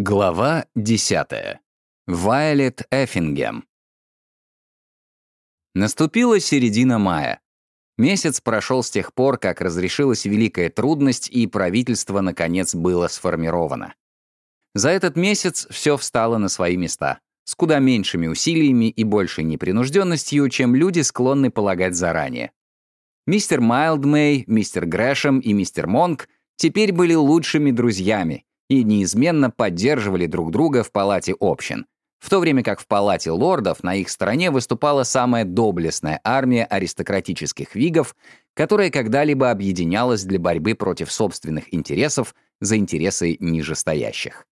Глава 10. Вайолет Эффингем. Наступила середина мая. Месяц прошел с тех пор, как разрешилась великая трудность, и правительство, наконец, было сформировано. За этот месяц все встало на свои места, с куда меньшими усилиями и большей непринужденностью, чем люди склонны полагать заранее. Мистер Майлдмей, мистер Грэшем и мистер Монк теперь были лучшими друзьями, и неизменно поддерживали друг друга в палате общин, в то время как в палате лордов на их стороне выступала самая доблестная армия аристократических вигов, которая когда-либо объединялась для борьбы против собственных интересов за интересы нижестоящих.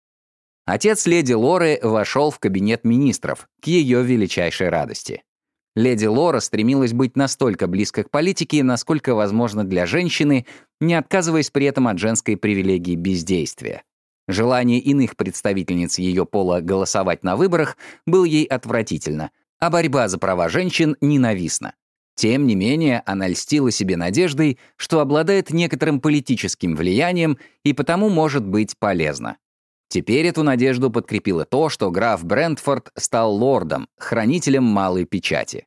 Отец леди Лоры вошел в кабинет министров, к ее величайшей радости. Леди Лора стремилась быть настолько близко к политике, насколько возможно для женщины, не отказываясь при этом от женской привилегии бездействия. Желание иных представительниц ее пола голосовать на выборах было ей отвратительно, а борьба за права женщин ненавистна. Тем не менее, она льстила себе надеждой, что обладает некоторым политическим влиянием и потому может быть полезна. Теперь эту надежду подкрепило то, что граф Брентфорд стал лордом, хранителем малой печати.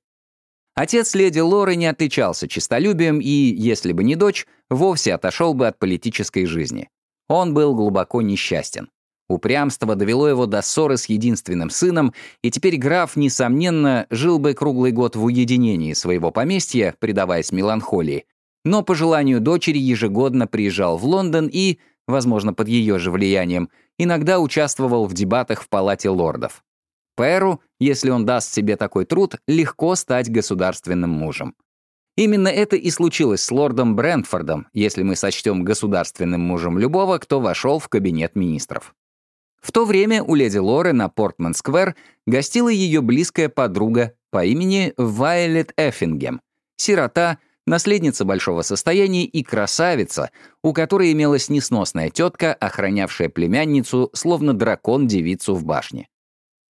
Отец леди Лоры не отличался честолюбием и, если бы не дочь, вовсе отошел бы от политической жизни. Он был глубоко несчастен. Упрямство довело его до ссоры с единственным сыном, и теперь граф, несомненно, жил бы круглый год в уединении своего поместья, предаваясь меланхолии, но по желанию дочери ежегодно приезжал в Лондон и, возможно, под ее же влиянием, иногда участвовал в дебатах в Палате лордов. Пэру, если он даст себе такой труд, легко стать государственным мужем. Именно это и случилось с лордом Брентфордом, если мы сочтем государственным мужем любого, кто вошел в кабинет министров. В то время у леди Лоры на Портман-сквер гостила ее близкая подруга по имени Вайолет Эффингем, сирота, наследница большого состояния и красавица, у которой имелась несносная тетка, охранявшая племянницу, словно дракон девицу в башне.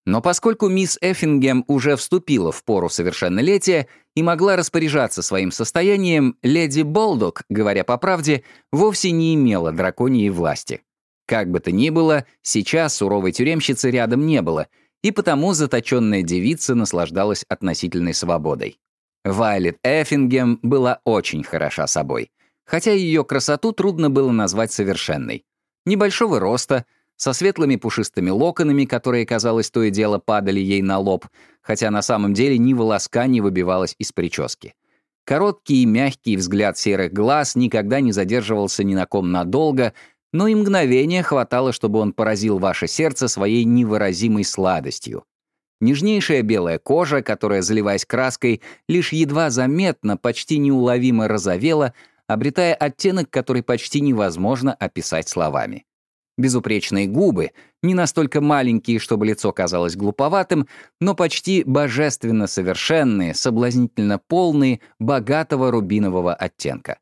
Но поскольку мисс Эффингем уже вступила в пору совершеннолетия и могла распоряжаться своим состоянием, леди Болдок, говоря по правде, вовсе не имела драконьей власти. Как бы то ни было, сейчас суровой тюремщицы рядом не было, и потому заточенная девица наслаждалась относительной свободой. Вайлет Эффингем была очень хороша собой, хотя ее красоту трудно было назвать совершенной. Небольшого роста — со светлыми пушистыми локонами, которые, казалось, то и дело падали ей на лоб, хотя на самом деле ни волоска не выбивалось из прически. Короткий и мягкий взгляд серых глаз никогда не задерживался ни на ком надолго, но и мгновения хватало, чтобы он поразил ваше сердце своей невыразимой сладостью. Нежнейшая белая кожа, которая, заливаясь краской, лишь едва заметно, почти неуловимо розовела, обретая оттенок, который почти невозможно описать словами. Безупречные губы, не настолько маленькие, чтобы лицо казалось глуповатым, но почти божественно совершенные, соблазнительно полные, богатого рубинового оттенка.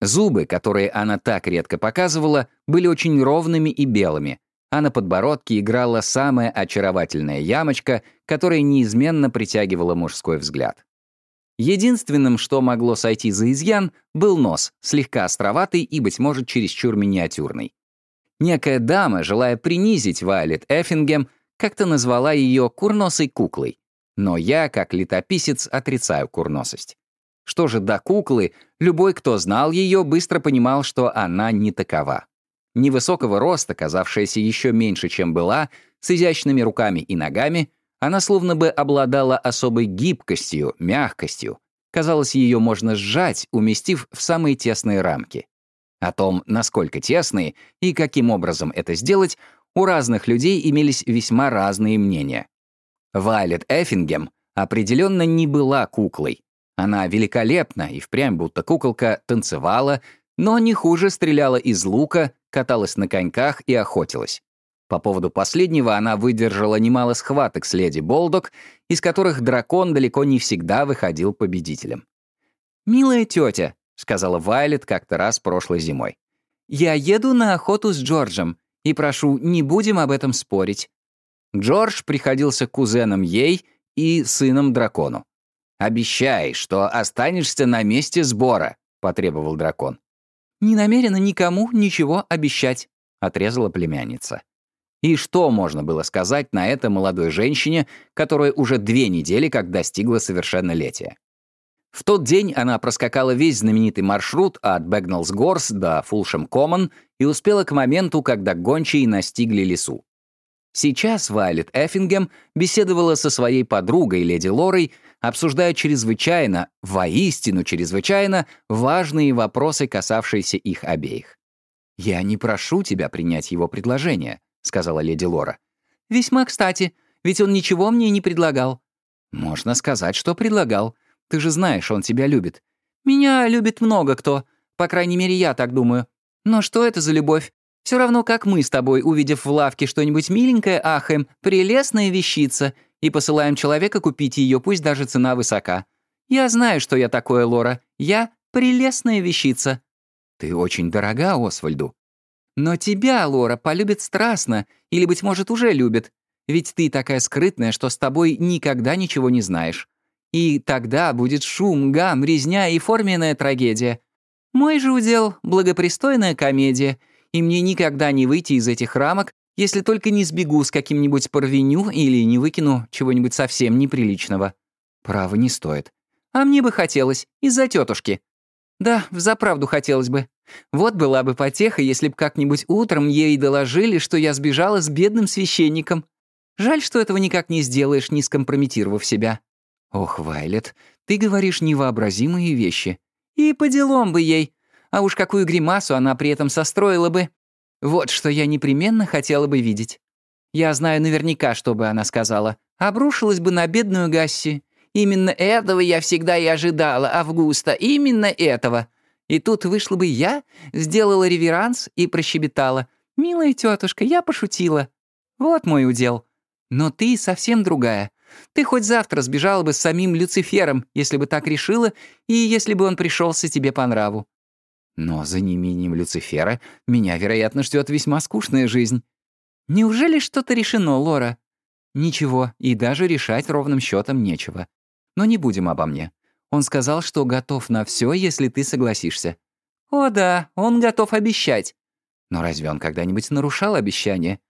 Зубы, которые она так редко показывала, были очень ровными и белыми, а на подбородке играла самая очаровательная ямочка, которая неизменно притягивала мужской взгляд. Единственным, что могло сойти за изъян, был нос, слегка островатый и, быть может, чересчур миниатюрный. Некая дама, желая принизить Вайлет Эффингем, как-то назвала ее курносой куклой. Но я, как летописец, отрицаю курносость. Что же до куклы, любой, кто знал ее, быстро понимал, что она не такова. Невысокого роста, казавшаяся еще меньше, чем была, с изящными руками и ногами, она словно бы обладала особой гибкостью, мягкостью. Казалось, ее можно сжать, уместив в самые тесные рамки. О том, насколько тесные и каким образом это сделать, у разных людей имелись весьма разные мнения. Вайлет Эффингем определенно не была куклой. Она великолепна и впрямь будто куколка танцевала, но не хуже стреляла из лука, каталась на коньках и охотилась. По поводу последнего она выдержала немало схваток с леди Болдок, из которых дракон далеко не всегда выходил победителем. «Милая тетя», — сказала Вайлет как-то раз прошлой зимой. «Я еду на охоту с Джорджем, и прошу, не будем об этом спорить». Джордж приходился кузеном ей и сыном дракону. «Обещай, что останешься на месте сбора», — потребовал дракон. «Не намерена никому ничего обещать», — отрезала племянница. И что можно было сказать на это молодой женщине, которая уже две недели как достигла совершеннолетия? В тот день она проскакала весь знаменитый маршрут от Бэгнелс Горс до Фулшем Коммон и успела к моменту, когда гончие настигли лесу. Сейчас Вайлет Эффингем беседовала со своей подругой, леди Лорой, обсуждая чрезвычайно, воистину чрезвычайно, важные вопросы, касавшиеся их обеих. «Я не прошу тебя принять его предложение», — сказала леди Лора. «Весьма кстати, ведь он ничего мне не предлагал». «Можно сказать, что предлагал. Ты же знаешь, он тебя любит». «Меня любит много кто. По крайней мере, я так думаю. Но что это за любовь? Все равно, как мы с тобой, увидев в лавке что-нибудь миленькое, ахаем, прелестная вещица, и посылаем человека купить ее, пусть даже цена высока. Я знаю, что я такое, Лора. Я прелестная вещица. Ты очень дорога Освальду. Но тебя, Лора, полюбит страстно, или, быть может, уже любит. Ведь ты такая скрытная, что с тобой никогда ничего не знаешь. И тогда будет шум, гам, резня и форменная трагедия. Мой же удел — благопристойная комедия, и мне никогда не выйти из этих рамок, если только не сбегу с каким-нибудь порвеню или не выкину чего-нибудь совсем неприличного. Право не стоит. А мне бы хотелось, из-за тетушки. Да, взаправду хотелось бы. Вот была бы потеха, если б как-нибудь утром ей доложили, что я сбежала с бедным священником. Жаль, что этого никак не сделаешь, не скомпрометировав себя. Ох, Вайлет, ты говоришь невообразимые вещи. И по делам бы ей. А уж какую гримасу она при этом состроила бы. Вот что я непременно хотела бы видеть. Я знаю наверняка, что бы она сказала. Обрушилась бы на бедную Гасси. Именно этого я всегда и ожидала, Августа, именно этого. И тут вышла бы я, сделала реверанс и прощебетала. «Милая тетушка, я пошутила. Вот мой удел. Но ты совсем другая. Ты хоть завтра сбежала бы с самим Люцифером, если бы так решила, и если бы он пришелся тебе по нраву. Но за неимением Люцифера меня, вероятно, ждет весьма скучная жизнь. Неужели что-то решено, Лора? Ничего, и даже решать ровным счетом нечего. Но не будем обо мне. Он сказал, что готов на все, если ты согласишься. О да, он готов обещать. Но разве он когда-нибудь нарушал обещание?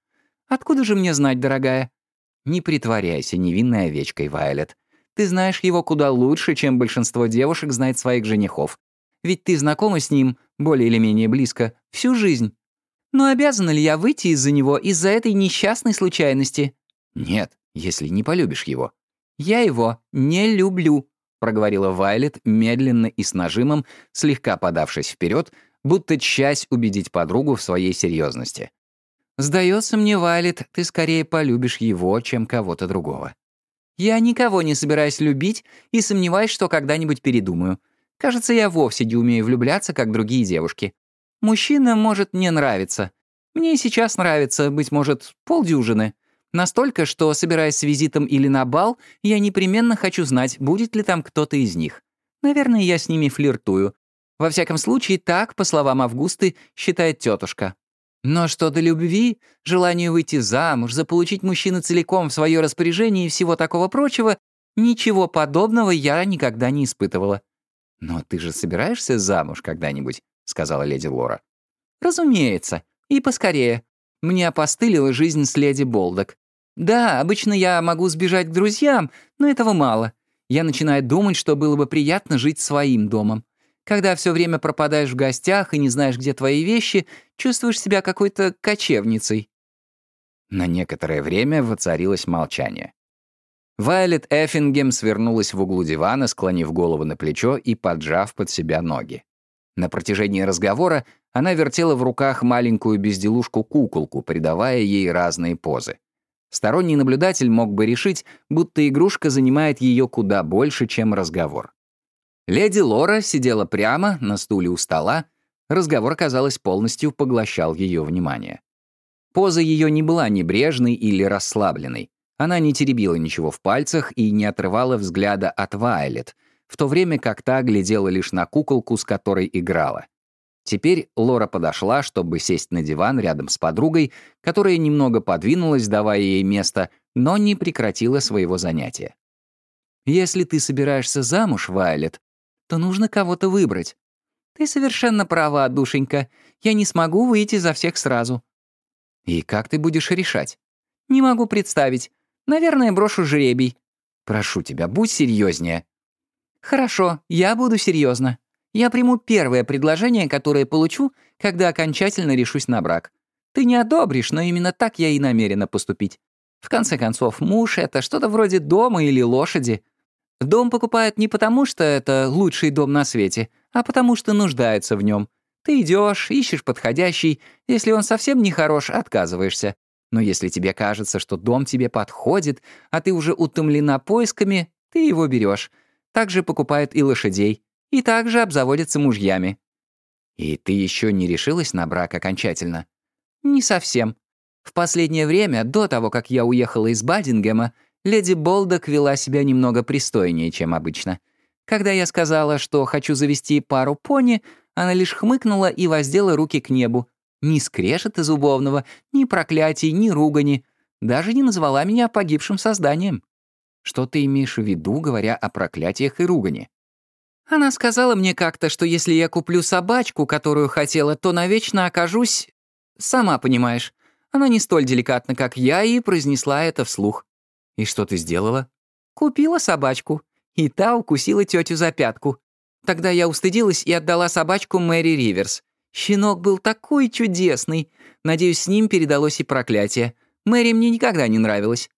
Откуда же мне знать, дорогая? Не притворяйся невинной овечкой, Вайлет. Ты знаешь его куда лучше, чем большинство девушек знает своих женихов. Ведь ты знакома с ним, более или менее близко, всю жизнь. Но обязана ли я выйти из-за него из-за этой несчастной случайности? Нет, если не полюбишь его. Я его не люблю, проговорила Вайлет медленно и с нажимом, слегка подавшись вперед, будто часть убедить подругу в своей серьезности. «Сдается мне, Вайлет, ты скорее полюбишь его, чем кого-то другого. Я никого не собираюсь любить и сомневаюсь, что когда-нибудь передумаю. Кажется, я вовсе не умею влюбляться, как другие девушки. Мужчина может мне нравиться. Мне сейчас нравится, быть может, полдюжины. Настолько, что, собираясь с визитом или на бал, я непременно хочу знать, будет ли там кто-то из них. Наверное, я с ними флиртую. Во всяком случае, так, по словам Августы, считает тетушка. Но что до любви, желанию выйти замуж, заполучить мужчину целиком в свое распоряжение и всего такого прочего, ничего подобного я никогда не испытывала. «Но ты же собираешься замуж когда-нибудь?» — сказала леди Лора. «Разумеется. И поскорее. Мне опостылила жизнь с леди Болдок. Да, обычно я могу сбежать к друзьям, но этого мало. Я начинаю думать, что было бы приятно жить своим домом. Когда все время пропадаешь в гостях и не знаешь, где твои вещи, чувствуешь себя какой-то кочевницей». На некоторое время воцарилось молчание. Вайлет Эффингем свернулась в углу дивана, склонив голову на плечо и поджав под себя ноги. На протяжении разговора она вертела в руках маленькую безделушку-куколку, придавая ей разные позы. Сторонний наблюдатель мог бы решить, будто игрушка занимает ее куда больше, чем разговор. Леди Лора сидела прямо на стуле у стола, разговор, казалось, полностью поглощал ее внимание. Поза ее не была небрежной или расслабленной. Она не теребила ничего в пальцах и не отрывала взгляда от Вайлет, в то время как та глядела лишь на куколку, с которой играла. Теперь Лора подошла, чтобы сесть на диван рядом с подругой, которая немного подвинулась, давая ей место, но не прекратила своего занятия. «Если ты собираешься замуж, Вайлет, то нужно кого-то выбрать. Ты совершенно права, душенька. Я не смогу выйти за всех сразу. И как ты будешь решать? Не могу представить. Наверное, брошу жребий. Прошу тебя, будь серьезнее. Хорошо, я буду серьезно. Я приму первое предложение, которое получу, когда окончательно решусь на брак. Ты не одобришь, но именно так я и намерена поступить. В конце концов, муж — это что-то вроде дома или лошади. Дом покупают не потому, что это лучший дом на свете, а потому что нуждаются в нем. Ты идешь, ищешь подходящий, если он совсем не хорош, отказываешься. Но если тебе кажется, что дом тебе подходит, а ты уже утомлена поисками, ты его берешь. Также покупают и лошадей, и также обзаводятся мужьями. И ты еще не решилась на брак окончательно? Не совсем. В последнее время, до того, как я уехала из Бадингема, леди Болдок вела себя немного пристойнее, чем обычно. Когда я сказала, что хочу завести пару пони, она лишь хмыкнула и воздела руки к небу. Ни скрежета зубовного, ни проклятий, ни ругани. Даже не назвала меня погибшим созданием. Что ты имеешь в виду, говоря о проклятиях и ругани? Она сказала мне как-то, что если я куплю собачку, которую хотела, то навечно окажусь... Сама понимаешь. Она не столь деликатна, как я, и произнесла это вслух. И что ты сделала? Купила собачку. И та укусила тетю за пятку. Тогда я устыдилась и отдала собачку Мэри Риверс. Щенок был такой чудесный. Надеюсь, с ним передалось и проклятие. Мэри мне никогда не нравилась.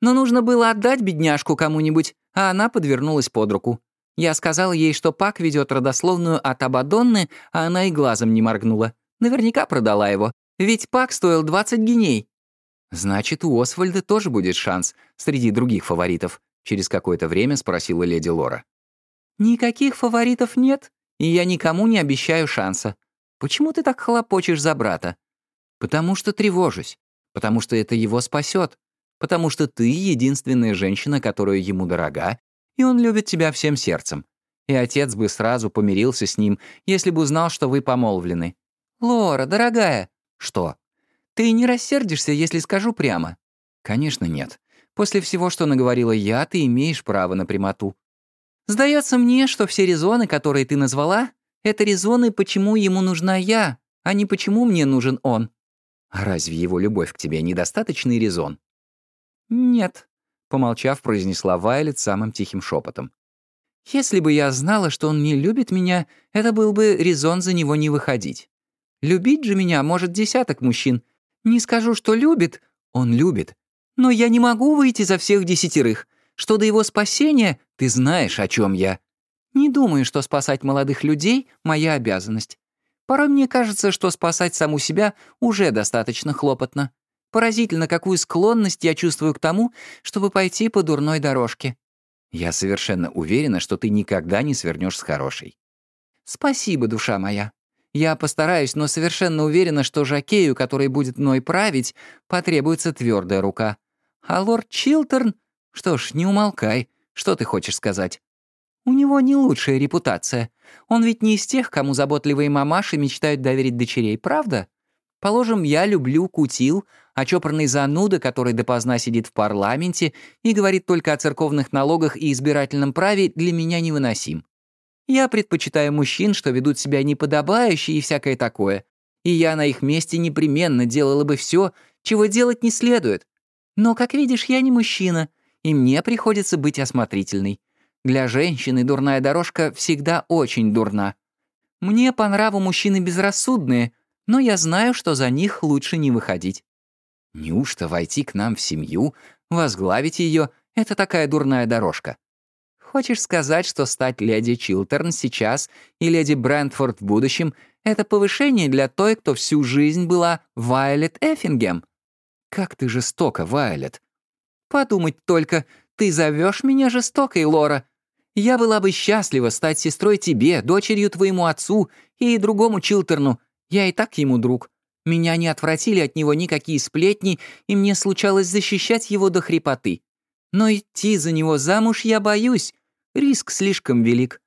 Но нужно было отдать бедняжку кому-нибудь, а она подвернулась под руку. Я сказала ей, что Пак ведет родословную от Абадонны, а она и глазом не моргнула. Наверняка продала его. Ведь Пак стоил 20 геней. Значит, у Освальда тоже будет шанс среди других фаворитов, через какое-то время спросила леди Лора. Никаких фаворитов нет, и я никому не обещаю шанса. Почему ты так хлопочешь за брата? Потому что тревожусь. Потому что это его спасет. Потому что ты единственная женщина, которая ему дорога, и он любит тебя всем сердцем. И отец бы сразу помирился с ним, если бы узнал, что вы помолвлены. «Лора, дорогая!» «Что?» «Ты не рассердишься, если скажу прямо?» «Конечно нет. После всего, что наговорила я, ты имеешь право на прямоту». «Сдается мне, что все резоны, которые ты назвала, это резоны, почему ему нужна я, а не почему мне нужен он». «А разве его любовь к тебе недостаточный резон?» «Нет», — помолчав, произнесла Вайлет самым тихим шепотом. «Если бы я знала, что он не любит меня, это был бы резон за него не выходить. Любить же меня может десяток мужчин. Не скажу, что любит, он любит. Но я не могу выйти за всех десятерых. Что до его спасения, ты знаешь, о чем я. Не думаю, что спасать молодых людей — моя обязанность. Порой мне кажется, что спасать саму себя уже достаточно хлопотно. Поразительно, какую склонность я чувствую к тому, чтобы пойти по дурной дорожке. Я совершенно уверена, что ты никогда не свернешь с хорошей. Спасибо, душа моя. Я постараюсь, но совершенно уверена, что Жакею, который будет мной править, потребуется твердая рука. А лорд Чилтерн... Что ж, не умолкай. Что ты хочешь сказать? У него не лучшая репутация. Он ведь не из тех, кому заботливые мамаши мечтают доверить дочерей, правда? Положим, я люблю кутил, а чопорный зануда, который допоздна сидит в парламенте и говорит только о церковных налогах и избирательном праве, для меня невыносим. Я предпочитаю мужчин, что ведут себя неподобающе и всякое такое. И я на их месте непременно делала бы все, чего делать не следует. Но, как видишь, я не мужчина, и мне приходится быть осмотрительной. Для женщины дурная дорожка всегда очень дурна. Мне по нраву мужчины безрассудные, но я знаю, что за них лучше не выходить. Неужто войти к нам в семью, возглавить ее — это такая дурная дорожка? Хочешь сказать, что стать леди Чилтерн сейчас и леди Брентфорд в будущем — это повышение для той, кто всю жизнь была Вайлет Эффингем? Как ты жестока, Вайлет. Подумать только, ты зовешь меня жестокой, Лора. Я была бы счастлива стать сестрой тебе, дочерью твоему отцу и другому Чилтерну. Я и так ему друг. Меня не отвратили от него никакие сплетни, и мне случалось защищать его до хрипоты. Но идти за него замуж я боюсь, Риск слишком велик.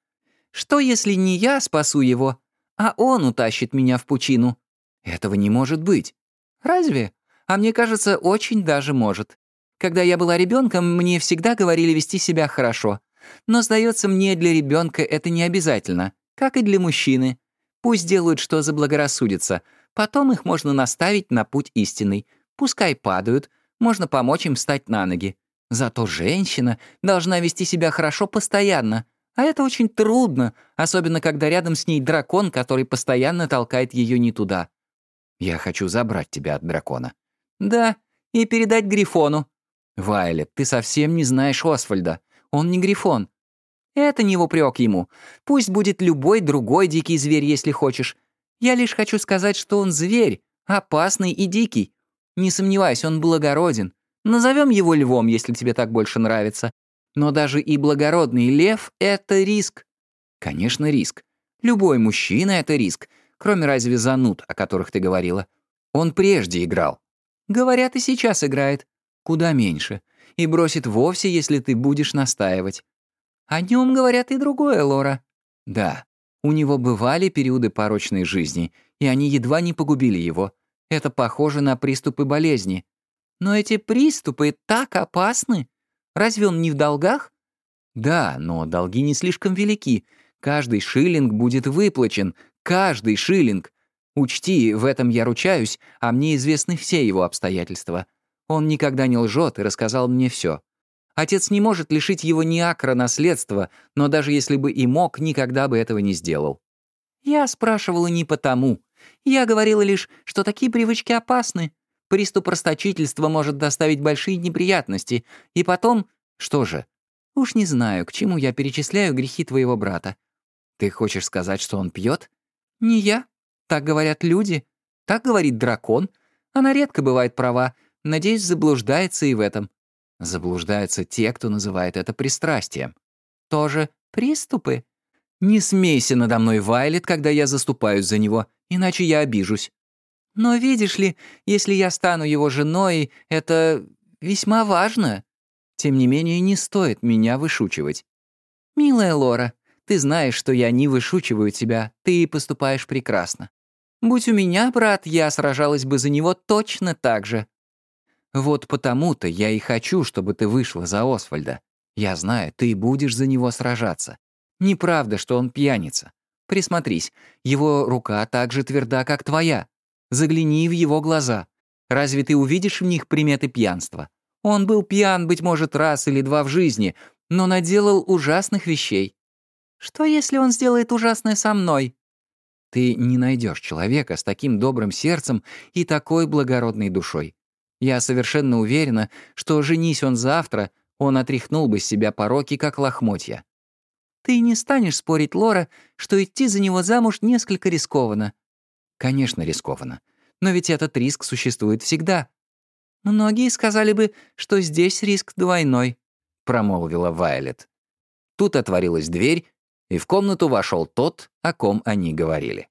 Что, если не я спасу его, а он утащит меня в пучину? Этого не может быть. Разве? А мне кажется, очень даже может. Когда я была ребенком, мне всегда говорили вести себя хорошо. Но, сдается мне, для ребенка это не обязательно, как и для мужчины. Пусть делают, что заблагорассудится. Потом их можно наставить на путь истинный. Пускай падают, можно помочь им встать на ноги. Зато женщина должна вести себя хорошо постоянно, а это очень трудно, особенно когда рядом с ней дракон, который постоянно толкает ее не туда. Я хочу забрать тебя от дракона. Да, и передать Грифону. Вайлет, ты совсем не знаешь Освальда. Он не Грифон. Это не в упрек ему. Пусть будет любой другой дикий зверь, если хочешь. Я лишь хочу сказать, что он зверь, опасный и дикий. Не сомневайся, он благороден. Назовем его львом, если тебе так больше нравится. Но даже и благородный лев — это риск. Конечно, риск. Любой мужчина — это риск, кроме разве зануд, о которых ты говорила. Он прежде играл. Говорят, и сейчас играет. Куда меньше. И бросит вовсе, если ты будешь настаивать. О нем говорят и другое, Лора. Да, у него бывали периоды порочной жизни, и они едва не погубили его. Это похоже на приступы болезни. Но эти приступы так опасны. Разве он не в долгах? Да, но долги не слишком велики. Каждый шиллинг будет выплачен. Каждый шиллинг. Учти, в этом я ручаюсь, а мне известны все его обстоятельства. Он никогда не лжет и рассказал мне все. Отец не может лишить его ни акра наследства, но даже если бы и мог, никогда бы этого не сделал. Я спрашивала не потому. Я говорила лишь, что такие привычки опасны. Приступ расточительства может доставить большие неприятности. И потом... Что же? Уж не знаю, к чему я перечисляю грехи твоего брата. Ты хочешь сказать, что он пьет? Не я. Так говорят люди. Так говорит дракон. Она редко бывает права. Надеюсь, заблуждается и в этом. Заблуждаются те, кто называет это пристрастием. Тоже приступы? Не смейся надо мной, Вайлет, когда я заступаюсь за него, иначе я обижусь. Но видишь ли, если я стану его женой, это весьма важно. Тем не менее, не стоит меня вышучивать. Милая Лора, ты знаешь, что я не вышучиваю тебя, ты поступаешь прекрасно. Будь у меня брат, я сражалась бы за него точно так же. Вот потому-то я и хочу, чтобы ты вышла за Освальда. Я знаю, ты будешь за него сражаться. Неправда, что он пьяница. Присмотрись, его рука так же тверда, как твоя. Загляни в его глаза. Разве ты увидишь в них приметы пьянства? Он был пьян, быть может, раз или два в жизни, но наделал ужасных вещей. Что, если он сделает ужасное со мной? Ты не найдешь человека с таким добрым сердцем и такой благородной душой. Я совершенно уверена, что женись он завтра, он отряхнул бы с себя пороки, как лохмотья. Ты не станешь спорить, Лора, что идти за него замуж несколько рискованно. Конечно, рискованно. Но ведь этот риск существует всегда. Многие сказали бы, что здесь риск двойной, промолвила Вайлет. Тут отворилась дверь, и в комнату вошел тот, о ком они говорили.